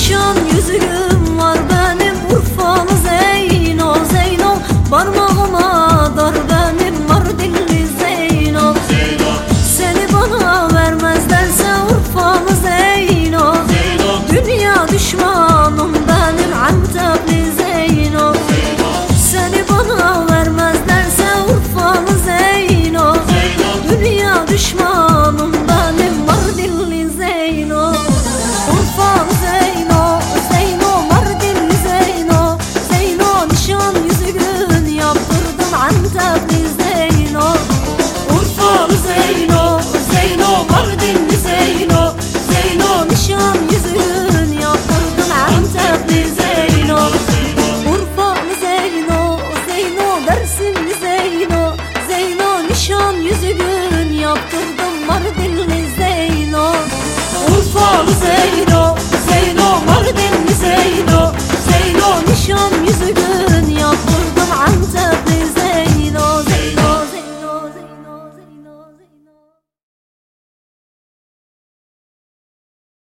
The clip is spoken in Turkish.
Nişan yüzüğüm var benim Urfalı Zeyno Zeyno. Parmağıma dar benim Mardinli Zeyno. Seni bana vermezlerse Urfalı Zeyno. Dünya düşmanım benim Antepli Zeyno. Seni bana vermezlerse Urfalı Zeyno. Dünya düşmanım Zeyno nişan yüzüğün yaptırdım Antepli Zeyno. Urfalı Zeyno, Zeyno Dersimli Zeyno? Zeyno nişan yüzüğün yaptırdım Mardinli Zeyno. Urfalı Zeyno, Zeyno Mardinli Zeyno. Zeyno nişan yüzüğün